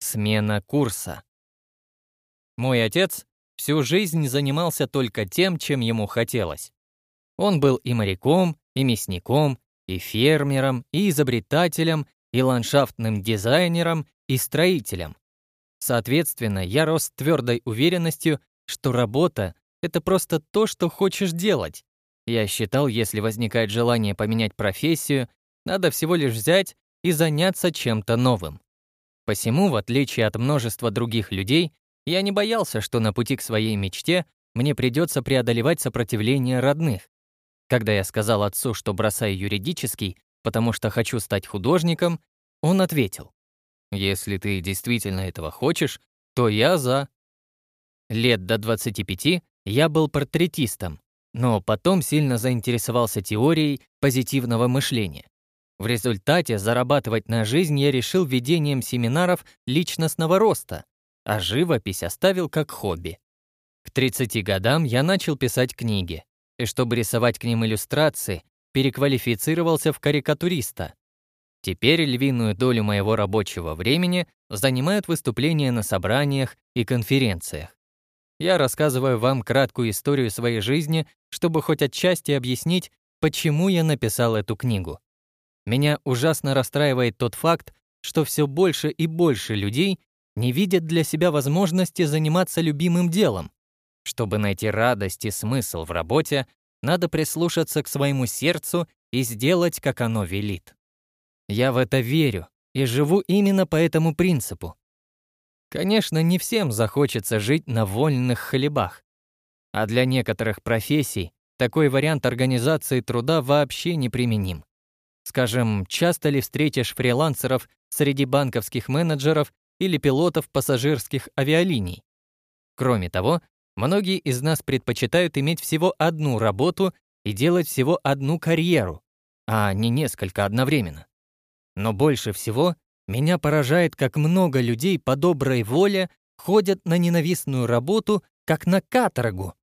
Смена курса. Мой отец всю жизнь занимался только тем, чем ему хотелось. Он был и моряком, и мясником, и фермером, и изобретателем, и ландшафтным дизайнером, и строителем. Соответственно, я рос с твердой уверенностью, что работа — это просто то, что хочешь делать. Я считал, если возникает желание поменять профессию, надо всего лишь взять и заняться чем-то новым. Посему, в отличие от множества других людей, я не боялся, что на пути к своей мечте мне придется преодолевать сопротивление родных. Когда я сказал отцу, что бросаю юридический, потому что хочу стать художником, он ответил, «Если ты действительно этого хочешь, то я за». Лет до 25 я был портретистом, но потом сильно заинтересовался теорией позитивного мышления. В результате зарабатывать на жизнь я решил ведением семинаров личностного роста, а живопись оставил как хобби. К 30 годам я начал писать книги, и чтобы рисовать к ним иллюстрации, переквалифицировался в карикатуриста. Теперь львиную долю моего рабочего времени занимают выступления на собраниях и конференциях. Я рассказываю вам краткую историю своей жизни, чтобы хоть отчасти объяснить, почему я написал эту книгу. Меня ужасно расстраивает тот факт, что все больше и больше людей не видят для себя возможности заниматься любимым делом. Чтобы найти радость и смысл в работе, надо прислушаться к своему сердцу и сделать, как оно велит. Я в это верю и живу именно по этому принципу. Конечно, не всем захочется жить на вольных хлебах. А для некоторых профессий такой вариант организации труда вообще неприменим. Скажем, часто ли встретишь фрилансеров среди банковских менеджеров или пилотов пассажирских авиалиний? Кроме того, многие из нас предпочитают иметь всего одну работу и делать всего одну карьеру, а не несколько одновременно. Но больше всего меня поражает, как много людей по доброй воле ходят на ненавистную работу, как на каторгу,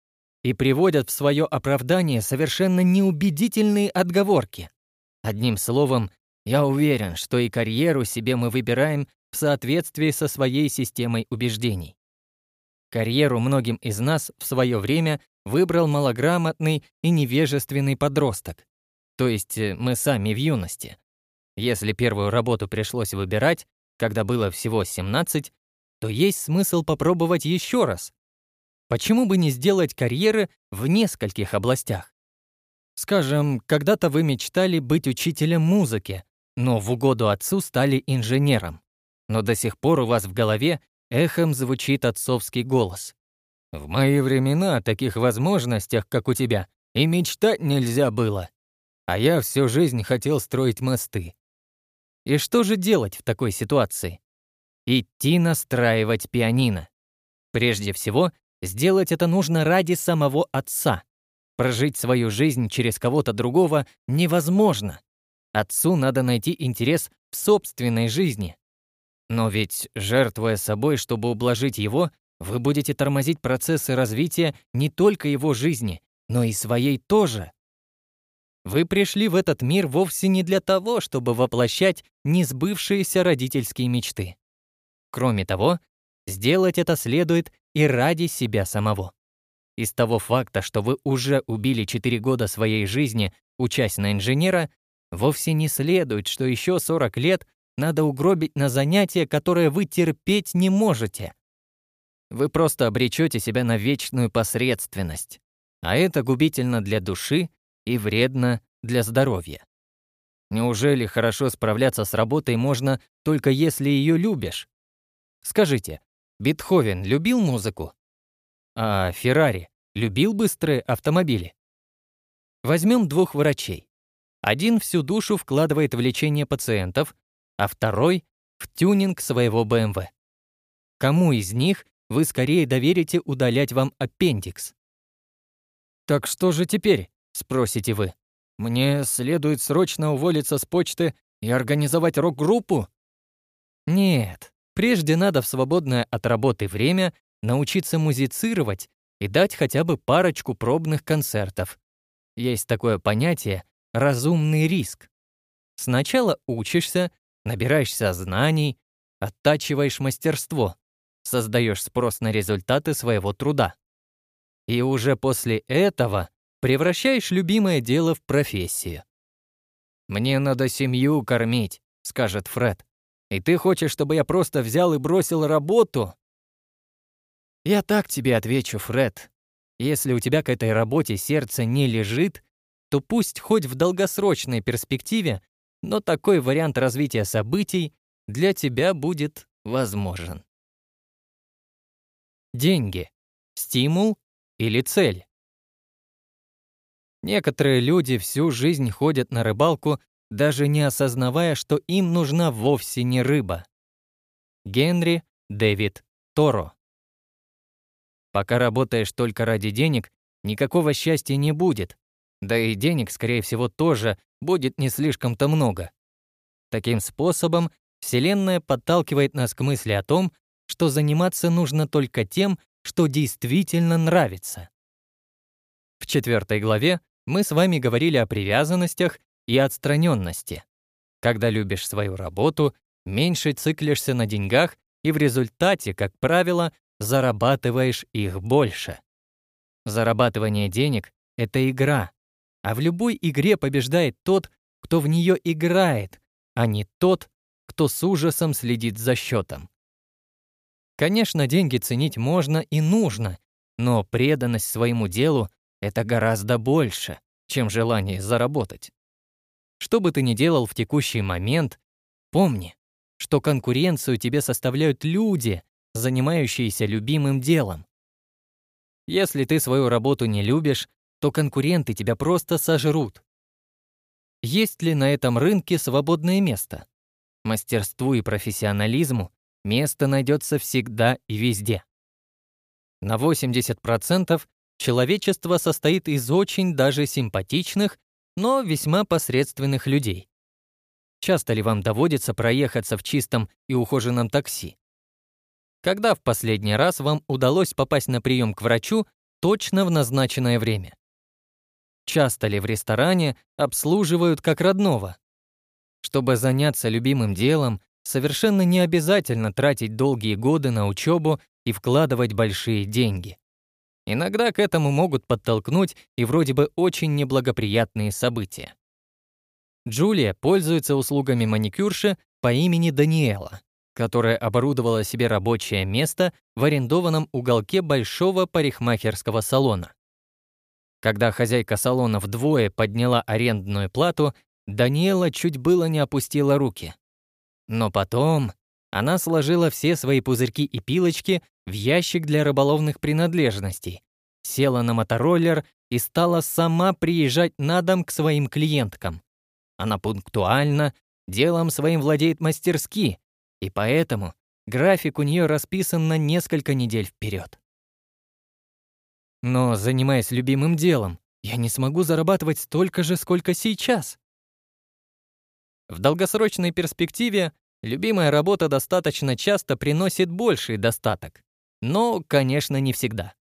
и приводят в свое оправдание совершенно неубедительные отговорки. Одним словом, я уверен, что и карьеру себе мы выбираем в соответствии со своей системой убеждений. Карьеру многим из нас в свое время выбрал малограмотный и невежественный подросток. То есть э, мы сами в юности. Если первую работу пришлось выбирать, когда было всего 17, то есть смысл попробовать еще раз. Почему бы не сделать карьеры в нескольких областях? Скажем, когда-то вы мечтали быть учителем музыки, но в угоду отцу стали инженером. Но до сих пор у вас в голове эхом звучит отцовский голос. «В мои времена о таких возможностях, как у тебя, и мечтать нельзя было. А я всю жизнь хотел строить мосты». И что же делать в такой ситуации? Идти настраивать пианино. Прежде всего, сделать это нужно ради самого отца. Прожить свою жизнь через кого-то другого невозможно. Отцу надо найти интерес в собственной жизни. Но ведь, жертвуя собой, чтобы ублажить его, вы будете тормозить процессы развития не только его жизни, но и своей тоже. Вы пришли в этот мир вовсе не для того, чтобы воплощать несбывшиеся родительские мечты. Кроме того, сделать это следует и ради себя самого. Из того факта, что вы уже убили 4 года своей жизни, учась на инженера, вовсе не следует, что еще 40 лет надо угробить на занятие, которое вы терпеть не можете. Вы просто обречете себя на вечную посредственность, а это губительно для души и вредно для здоровья. Неужели хорошо справляться с работой можно только если ее любишь? Скажите, Бетховен любил музыку? А Феррари любил быстрые автомобили? Возьмем двух врачей. Один всю душу вкладывает в лечение пациентов, а второй — в тюнинг своего BMW. Кому из них вы скорее доверите удалять вам аппендикс? «Так что же теперь?» — спросите вы. «Мне следует срочно уволиться с почты и организовать рок-группу?» Нет, прежде надо в свободное от работы время научиться музицировать и дать хотя бы парочку пробных концертов. Есть такое понятие «разумный риск». Сначала учишься, набираешься знаний, оттачиваешь мастерство, создаешь спрос на результаты своего труда. И уже после этого превращаешь любимое дело в профессию. «Мне надо семью кормить», — скажет Фред. «И ты хочешь, чтобы я просто взял и бросил работу?» Я так тебе отвечу, Фред. Если у тебя к этой работе сердце не лежит, то пусть хоть в долгосрочной перспективе, но такой вариант развития событий для тебя будет возможен. Деньги. Стимул или цель? Некоторые люди всю жизнь ходят на рыбалку, даже не осознавая, что им нужна вовсе не рыба. Генри Дэвид Торо Пока работаешь только ради денег, никакого счастья не будет. Да и денег, скорее всего, тоже будет не слишком-то много. Таким способом Вселенная подталкивает нас к мысли о том, что заниматься нужно только тем, что действительно нравится. В четвертой главе мы с вами говорили о привязанностях и отстраненности. Когда любишь свою работу, меньше циклишься на деньгах и в результате, как правило, зарабатываешь их больше. Зарабатывание денег — это игра, а в любой игре побеждает тот, кто в нее играет, а не тот, кто с ужасом следит за счетом. Конечно, деньги ценить можно и нужно, но преданность своему делу — это гораздо больше, чем желание заработать. Что бы ты ни делал в текущий момент, помни, что конкуренцию тебе составляют люди, занимающиеся любимым делом. Если ты свою работу не любишь, то конкуренты тебя просто сожрут. Есть ли на этом рынке свободное место? Мастерству и профессионализму место найдется всегда и везде. На 80% человечество состоит из очень даже симпатичных, но весьма посредственных людей. Часто ли вам доводится проехаться в чистом и ухоженном такси? Когда в последний раз вам удалось попасть на прием к врачу точно в назначенное время? Часто ли в ресторане обслуживают как родного? Чтобы заняться любимым делом, совершенно не обязательно тратить долгие годы на учебу и вкладывать большие деньги. Иногда к этому могут подтолкнуть и вроде бы очень неблагоприятные события. Джулия пользуется услугами маникюрши по имени Даниэла которая оборудовала себе рабочее место в арендованном уголке большого парикмахерского салона. Когда хозяйка салона вдвое подняла арендную плату, Даниэла чуть было не опустила руки. Но потом она сложила все свои пузырьки и пилочки в ящик для рыболовных принадлежностей, села на мотороллер и стала сама приезжать на дом к своим клиенткам. Она пунктуально, делом своим владеет мастерски, и поэтому график у нее расписан на несколько недель вперед. Но, занимаясь любимым делом, я не смогу зарабатывать столько же, сколько сейчас. В долгосрочной перспективе любимая работа достаточно часто приносит больший достаток. Но, конечно, не всегда.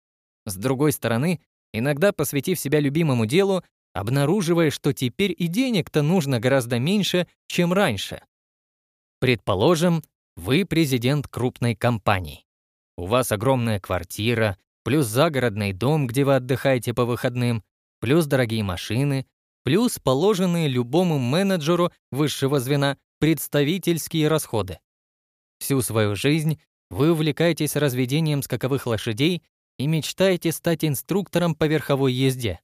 С другой стороны, иногда, посвятив себя любимому делу, обнаруживая, что теперь и денег-то нужно гораздо меньше, чем раньше. Предположим, вы президент крупной компании. У вас огромная квартира, плюс загородный дом, где вы отдыхаете по выходным, плюс дорогие машины, плюс положенные любому менеджеру высшего звена представительские расходы. Всю свою жизнь вы увлекаетесь разведением скаковых лошадей и мечтаете стать инструктором по верховой езде,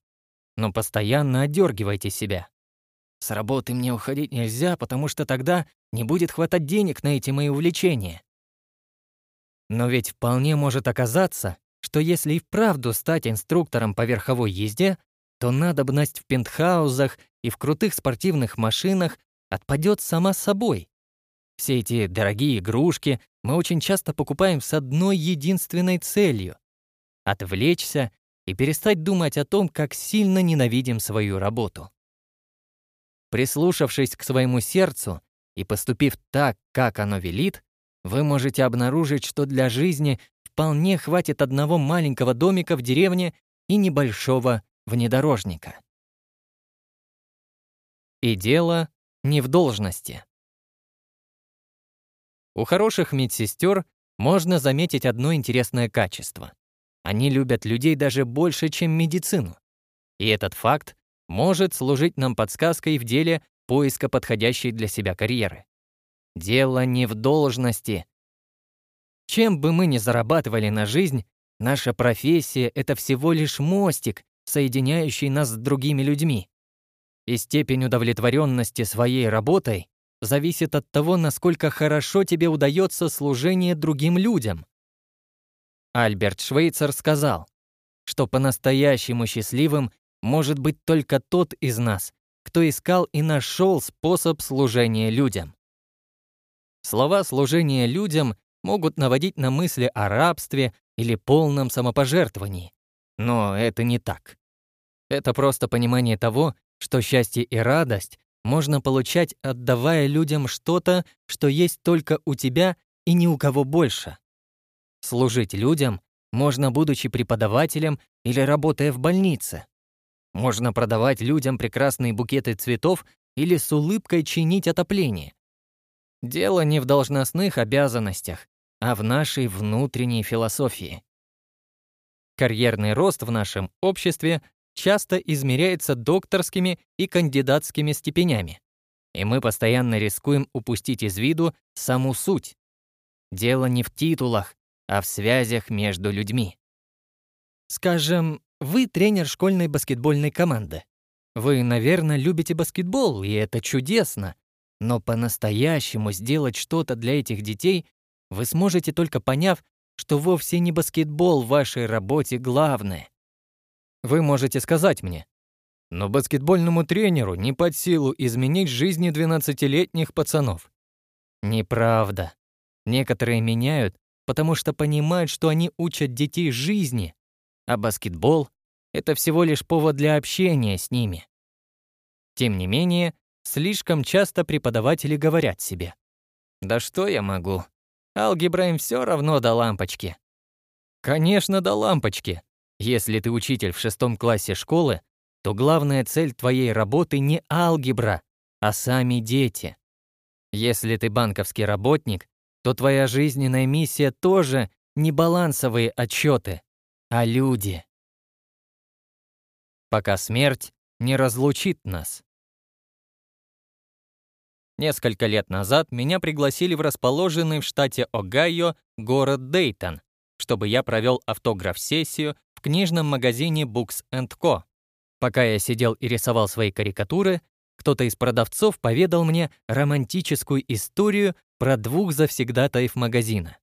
но постоянно одергиваете себя. С работы мне уходить нельзя, потому что тогда не будет хватать денег на эти мои увлечения. Но ведь вполне может оказаться, что если и вправду стать инструктором по верховой езде, то надобность в пентхаузах и в крутых спортивных машинах отпадет сама собой. Все эти дорогие игрушки мы очень часто покупаем с одной единственной целью — отвлечься и перестать думать о том, как сильно ненавидим свою работу. Прислушавшись к своему сердцу и поступив так, как оно велит, вы можете обнаружить, что для жизни вполне хватит одного маленького домика в деревне и небольшого внедорожника. И дело не в должности. У хороших медсестер можно заметить одно интересное качество. Они любят людей даже больше, чем медицину. И этот факт может служить нам подсказкой в деле поиска подходящей для себя карьеры. Дело не в должности. Чем бы мы ни зарабатывали на жизнь, наша профессия — это всего лишь мостик, соединяющий нас с другими людьми. И степень удовлетворенности своей работой зависит от того, насколько хорошо тебе удается служение другим людям. Альберт Швейцер сказал, что по-настоящему счастливым может быть только тот из нас, кто искал и нашел способ служения людям. Слова «служение людям» могут наводить на мысли о рабстве или полном самопожертвовании. Но это не так. Это просто понимание того, что счастье и радость можно получать, отдавая людям что-то, что есть только у тебя и ни у кого больше. Служить людям можно, будучи преподавателем или работая в больнице. Можно продавать людям прекрасные букеты цветов или с улыбкой чинить отопление. Дело не в должностных обязанностях, а в нашей внутренней философии. Карьерный рост в нашем обществе часто измеряется докторскими и кандидатскими степенями, и мы постоянно рискуем упустить из виду саму суть. Дело не в титулах, а в связях между людьми. Скажем, вы тренер школьной баскетбольной команды. Вы, наверное, любите баскетбол, и это чудесно. Но по-настоящему сделать что-то для этих детей вы сможете только поняв, что вовсе не баскетбол в вашей работе главное. Вы можете сказать мне, но баскетбольному тренеру не под силу изменить жизни 12-летних пацанов. Неправда. Некоторые меняют, потому что понимают, что они учат детей жизни, а баскетбол — это всего лишь повод для общения с ними. Тем не менее, слишком часто преподаватели говорят себе, «Да что я могу? Алгебра им все равно до лампочки». Конечно, до лампочки. Если ты учитель в шестом классе школы, то главная цель твоей работы не алгебра, а сами дети. Если ты банковский работник, то твоя жизненная миссия тоже не балансовые отчеты, а люди. Пока смерть не разлучит нас. Несколько лет назад меня пригласили в расположенный в штате Огайо город Дейтон, чтобы я провел автограф-сессию в книжном магазине Books Co. Пока я сидел и рисовал свои карикатуры, кто-то из продавцов поведал мне романтическую историю про двух завсегдатаев магазина.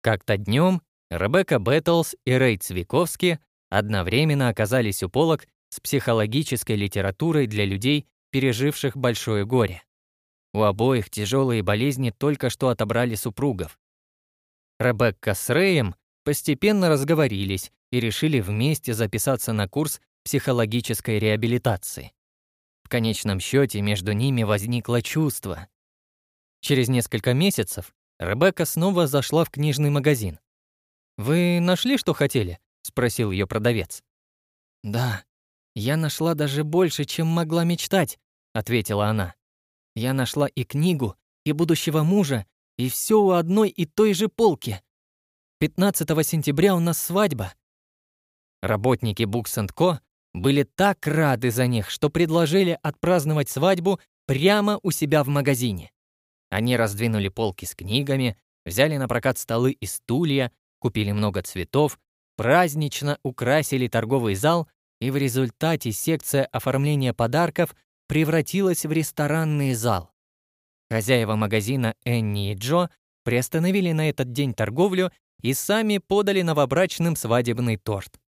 Как-то днем Ребекка Бэттлс и Рэй Цвиковски одновременно оказались у полок с психологической литературой для людей, переживших большое горе. У обоих тяжелые болезни только что отобрали супругов. Ребекка с Рэем постепенно разговорились и решили вместе записаться на курс психологической реабилитации. В конечном счете между ними возникло чувство. Через несколько месяцев Ребекка снова зашла в книжный магазин. «Вы нашли, что хотели?» — спросил ее продавец. «Да, я нашла даже больше, чем могла мечтать», — ответила она. «Я нашла и книгу, и будущего мужа, и все у одной и той же полки. 15 сентября у нас свадьба». Работники Books Co. были так рады за них, что предложили отпраздновать свадьбу прямо у себя в магазине. Они раздвинули полки с книгами, взяли на прокат столы и стулья, купили много цветов, празднично украсили торговый зал, и в результате секция оформления подарков превратилась в ресторанный зал. Хозяева магазина Энни и Джо приостановили на этот день торговлю и сами подали новобрачным свадебный торт.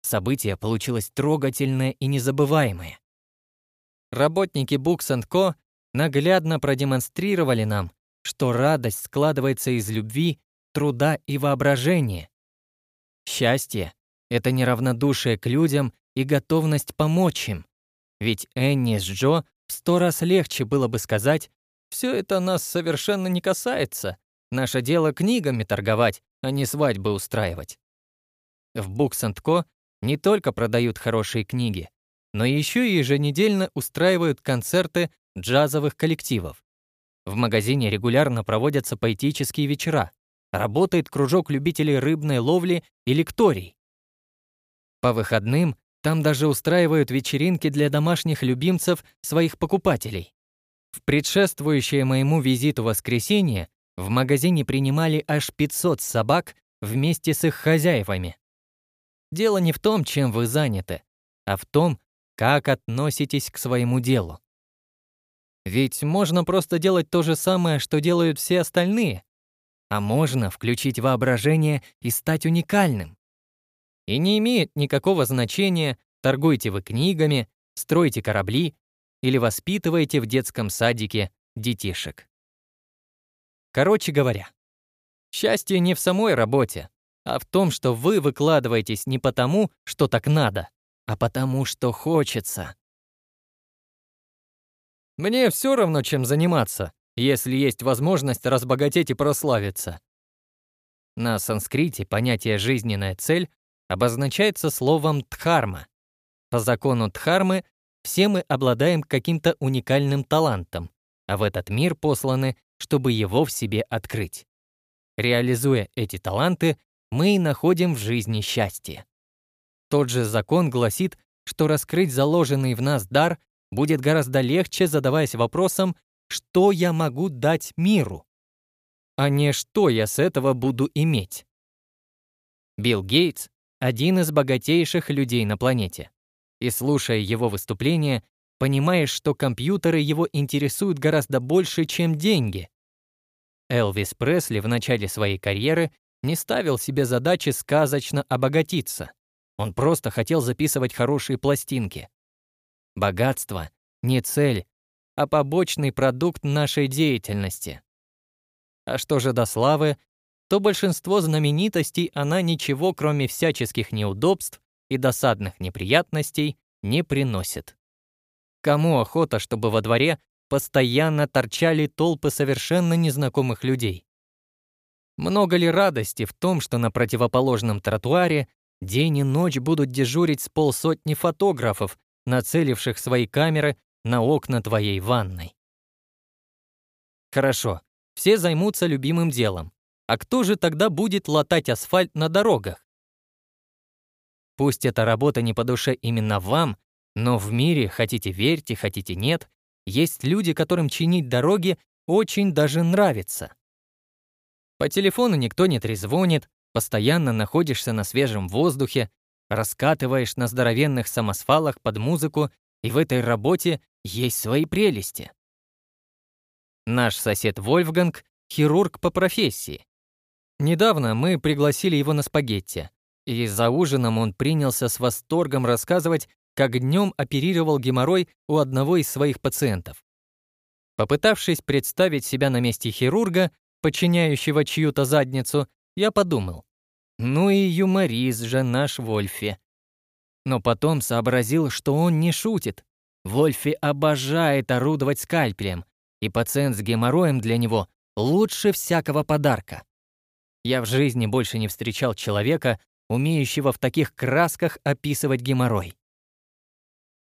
Событие получилось трогательное и незабываемое. Работники Books Co. наглядно продемонстрировали нам, что радость складывается из любви труда и воображения. Счастье — это неравнодушие к людям и готовность помочь им. Ведь Энни с Джо в сто раз легче было бы сказать, «Все это нас совершенно не касается. Наше дело книгами торговать, а не свадьбы устраивать». В Books Co. не только продают хорошие книги, но еще и еженедельно устраивают концерты джазовых коллективов. В магазине регулярно проводятся поэтические вечера. Работает кружок любителей рыбной ловли и лекторий. По выходным там даже устраивают вечеринки для домашних любимцев своих покупателей. В предшествующее моему визиту воскресенье в магазине принимали аж 500 собак вместе с их хозяевами. Дело не в том, чем вы заняты, а в том, как относитесь к своему делу. Ведь можно просто делать то же самое, что делают все остальные, а можно включить воображение и стать уникальным. И не имеет никакого значения, торгуете вы книгами, строите корабли или воспитываете в детском садике детишек. Короче говоря, счастье не в самой работе, а в том, что вы выкладываетесь не потому, что так надо, а потому, что хочется. Мне все равно, чем заниматься, если есть возможность разбогатеть и прославиться. На санскрите понятие «жизненная цель» обозначается словом «дхарма». По закону дхармы все мы обладаем каким-то уникальным талантом, а в этот мир посланы, чтобы его в себе открыть. Реализуя эти таланты, мы и находим в жизни счастье. Тот же закон гласит, что раскрыть заложенный в нас дар будет гораздо легче, задаваясь вопросом, что я могу дать миру, а не что я с этого буду иметь. Билл Гейтс один из богатейших людей на планете. И слушая его выступление, понимаешь, что компьютеры его интересуют гораздо больше, чем деньги. Элвис Пресли в начале своей карьеры не ставил себе задачи сказочно обогатиться. Он просто хотел записывать хорошие пластинки. Богатство — не цель, а побочный продукт нашей деятельности. А что же до славы, то большинство знаменитостей она ничего, кроме всяческих неудобств и досадных неприятностей, не приносит. Кому охота, чтобы во дворе постоянно торчали толпы совершенно незнакомых людей? Много ли радости в том, что на противоположном тротуаре день и ночь будут дежурить с полсотни фотографов, нацеливших свои камеры на окна твоей ванной? Хорошо, все займутся любимым делом, а кто же тогда будет латать асфальт на дорогах? Пусть эта работа не по душе именно вам, но в мире, хотите верьте, хотите нет, есть люди, которым чинить дороги очень даже нравится. По телефону никто не трезвонит, постоянно находишься на свежем воздухе, раскатываешь на здоровенных самосвалах под музыку, и в этой работе есть свои прелести. Наш сосед Вольфганг — хирург по профессии. Недавно мы пригласили его на спагетти, и за ужином он принялся с восторгом рассказывать, как днем оперировал геморрой у одного из своих пациентов. Попытавшись представить себя на месте хирурга, подчиняющего чью-то задницу, я подумал, ну и юморист же наш Вольфи. Но потом сообразил, что он не шутит. Вольфи обожает орудовать скальпелем, и пациент с геморроем для него лучше всякого подарка. Я в жизни больше не встречал человека, умеющего в таких красках описывать геморрой.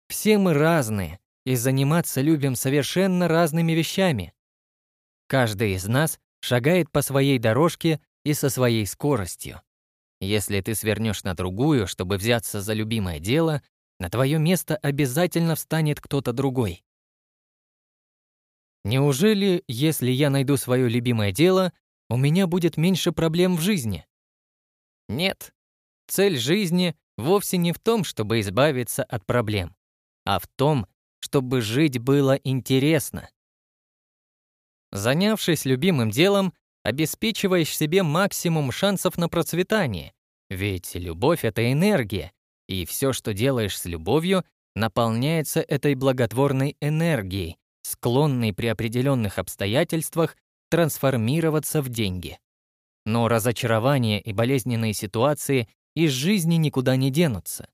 Все мы разные, и заниматься любим совершенно разными вещами. Каждый из нас шагает по своей дорожке и со своей скоростью. Если ты свернешь на другую, чтобы взяться за любимое дело, на твое место обязательно встанет кто-то другой. Неужели, если я найду свое любимое дело, у меня будет меньше проблем в жизни. Нет, цель жизни вовсе не в том, чтобы избавиться от проблем, а в том, чтобы жить было интересно. Занявшись любимым делом, обеспечиваешь себе максимум шансов на процветание, ведь любовь — это энергия, и все, что делаешь с любовью, наполняется этой благотворной энергией, склонной при определенных обстоятельствах трансформироваться в деньги. Но разочарование и болезненные ситуации из жизни никуда не денутся.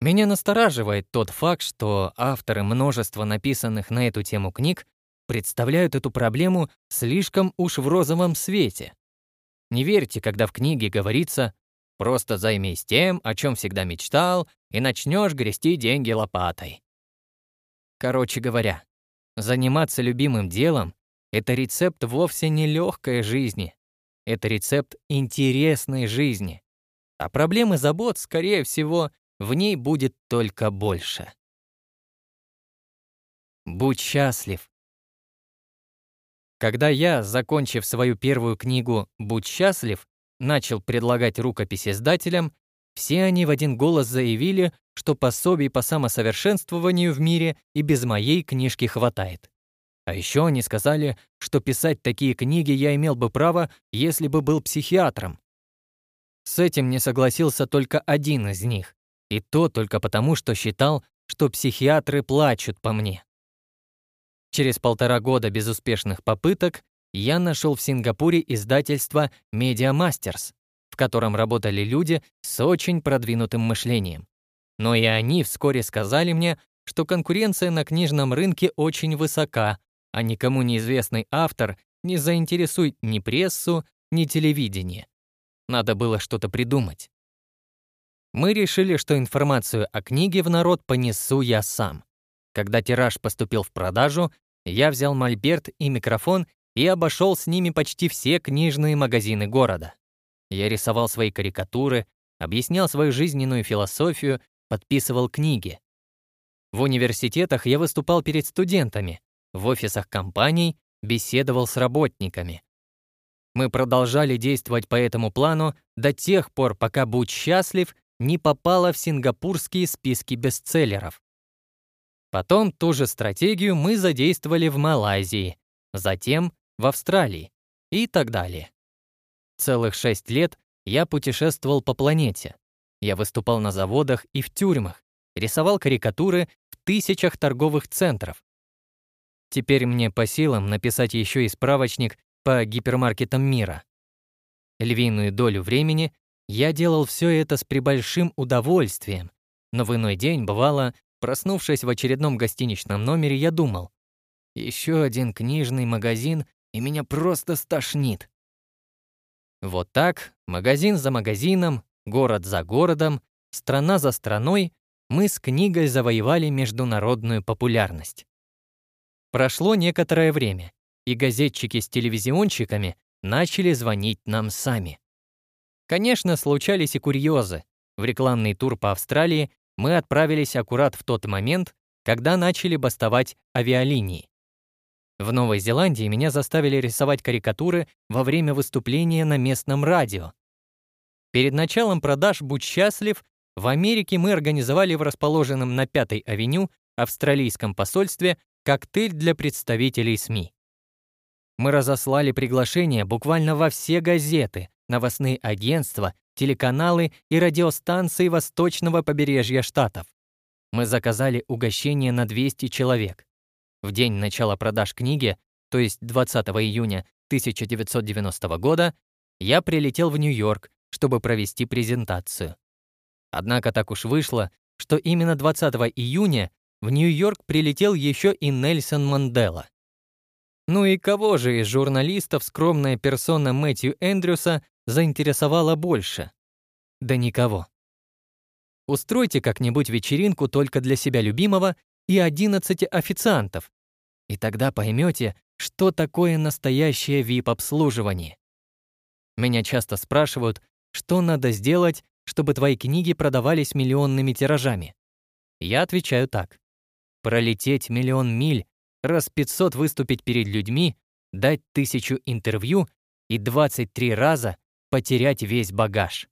Меня настораживает тот факт, что авторы множества написанных на эту тему книг представляют эту проблему слишком уж в розовом свете. Не верьте, когда в книге говорится «просто займись тем, о чем всегда мечтал, и начнешь грести деньги лопатой». Короче говоря, заниматься любимым делом это рецепт вовсе не легкой жизни. Это рецепт интересной жизни. А проблемы забот, скорее всего, в ней будет только больше. Будь счастлив. Когда я, закончив свою первую книгу «Будь счастлив», начал предлагать рукопись издателям, все они в один голос заявили, что пособий по самосовершенствованию в мире и без моей книжки хватает. А еще они сказали, что писать такие книги я имел бы право, если бы был психиатром. С этим не согласился только один из них, и то только потому, что считал, что психиатры плачут по мне. Через полтора года безуспешных попыток я нашел в Сингапуре издательство Media Masters, в котором работали люди с очень продвинутым мышлением. Но и они вскоре сказали мне, что конкуренция на книжном рынке очень высока, а никому неизвестный автор не заинтересует ни прессу, ни телевидение. Надо было что-то придумать. Мы решили, что информацию о книге в народ понесу я сам. Когда тираж поступил в продажу, я взял мольберт и микрофон и обошел с ними почти все книжные магазины города. Я рисовал свои карикатуры, объяснял свою жизненную философию, подписывал книги. В университетах я выступал перед студентами, в офисах компаний беседовал с работниками. Мы продолжали действовать по этому плану до тех пор, пока «Будь счастлив» не попала в сингапурские списки бестселлеров. Потом ту же стратегию мы задействовали в Малайзии, затем в Австралии и так далее. Целых шесть лет я путешествовал по планете. Я выступал на заводах и в тюрьмах, рисовал карикатуры в тысячах торговых центров, Теперь мне по силам написать еще и справочник по гипермаркетам мира. Львиную долю времени я делал все это с прибольшим удовольствием, но в иной день, бывало, проснувшись в очередном гостиничном номере, я думал, еще один книжный магазин, и меня просто стошнит. Вот так, магазин за магазином, город за городом, страна за страной, мы с книгой завоевали международную популярность. Прошло некоторое время, и газетчики с телевизионщиками начали звонить нам сами. Конечно, случались и курьезы. В рекламный тур по Австралии мы отправились аккурат в тот момент, когда начали бастовать авиалинии. В Новой Зеландии меня заставили рисовать карикатуры во время выступления на местном радио. Перед началом продаж «Будь счастлив» в Америке мы организовали в расположенном на Пятой авеню австралийском посольстве Коктейль для представителей СМИ. Мы разослали приглашения буквально во все газеты, новостные агентства, телеканалы и радиостанции восточного побережья Штатов. Мы заказали угощение на 200 человек. В день начала продаж книги, то есть 20 июня 1990 года, я прилетел в Нью-Йорк, чтобы провести презентацию. Однако так уж вышло, что именно 20 июня в Нью-Йорк прилетел еще и Нельсон Мандела. Ну и кого же из журналистов скромная персона Мэтью Эндрюса заинтересовала больше? Да никого. Устройте как-нибудь вечеринку только для себя любимого и 11 официантов, и тогда поймете, что такое настоящее VIP-обслуживание. Меня часто спрашивают, что надо сделать, чтобы твои книги продавались миллионными тиражами. Я отвечаю так пролететь миллион миль, раз 500 выступить перед людьми, дать тысячу интервью и 23 раза потерять весь багаж.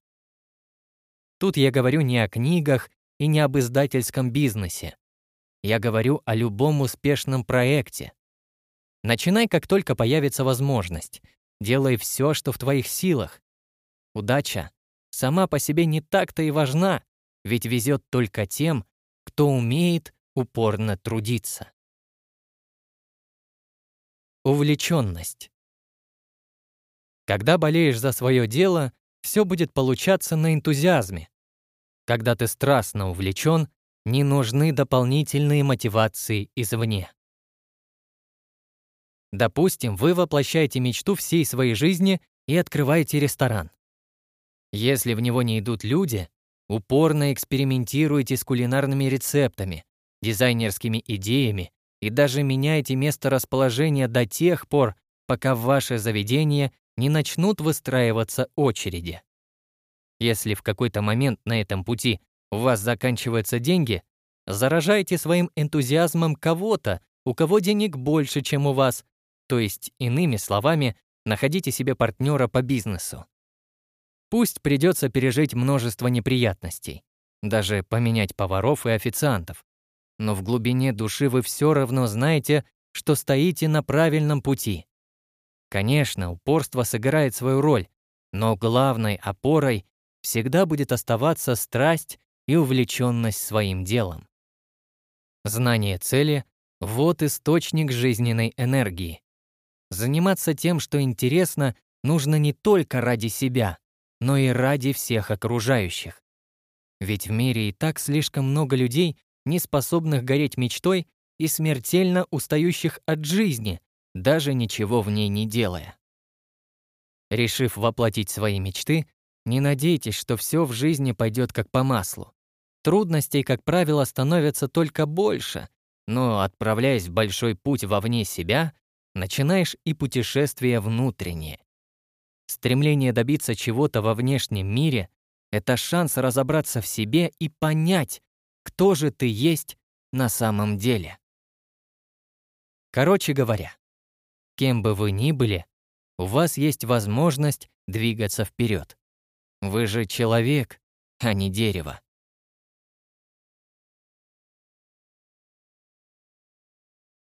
Тут я говорю не о книгах и не об издательском бизнесе. Я говорю о любом успешном проекте. Начинай, как только появится возможность. Делай все, что в твоих силах. Удача сама по себе не так-то и важна, ведь везет только тем, кто умеет упорно трудиться. Увлеченность. Когда болеешь за свое дело, все будет получаться на энтузиазме. Когда ты страстно увлечен, не нужны дополнительные мотивации извне. Допустим, вы воплощаете мечту всей своей жизни и открываете ресторан. Если в него не идут люди, упорно экспериментируете с кулинарными рецептами, дизайнерскими идеями и даже меняйте место расположения до тех пор, пока в ваше заведение не начнут выстраиваться очереди. Если в какой-то момент на этом пути у вас заканчиваются деньги, заражайте своим энтузиазмом кого-то, у кого денег больше, чем у вас, то есть, иными словами, находите себе партнера по бизнесу. Пусть придется пережить множество неприятностей, даже поменять поваров и официантов, но в глубине души вы все равно знаете, что стоите на правильном пути. Конечно, упорство сыграет свою роль, но главной опорой всегда будет оставаться страсть и увлеченность своим делом. Знание цели — вот источник жизненной энергии. Заниматься тем, что интересно, нужно не только ради себя, но и ради всех окружающих. Ведь в мире и так слишком много людей, не способных гореть мечтой и смертельно устающих от жизни, даже ничего в ней не делая. Решив воплотить свои мечты, не надейтесь, что все в жизни пойдет как по маслу. Трудностей, как правило, становится только больше, но, отправляясь в большой путь вовне себя, начинаешь и путешествие внутреннее. Стремление добиться чего-то во внешнем мире — это шанс разобраться в себе и понять, кто же ты есть на самом деле. Короче говоря, кем бы вы ни были, у вас есть возможность двигаться вперед. Вы же человек, а не дерево.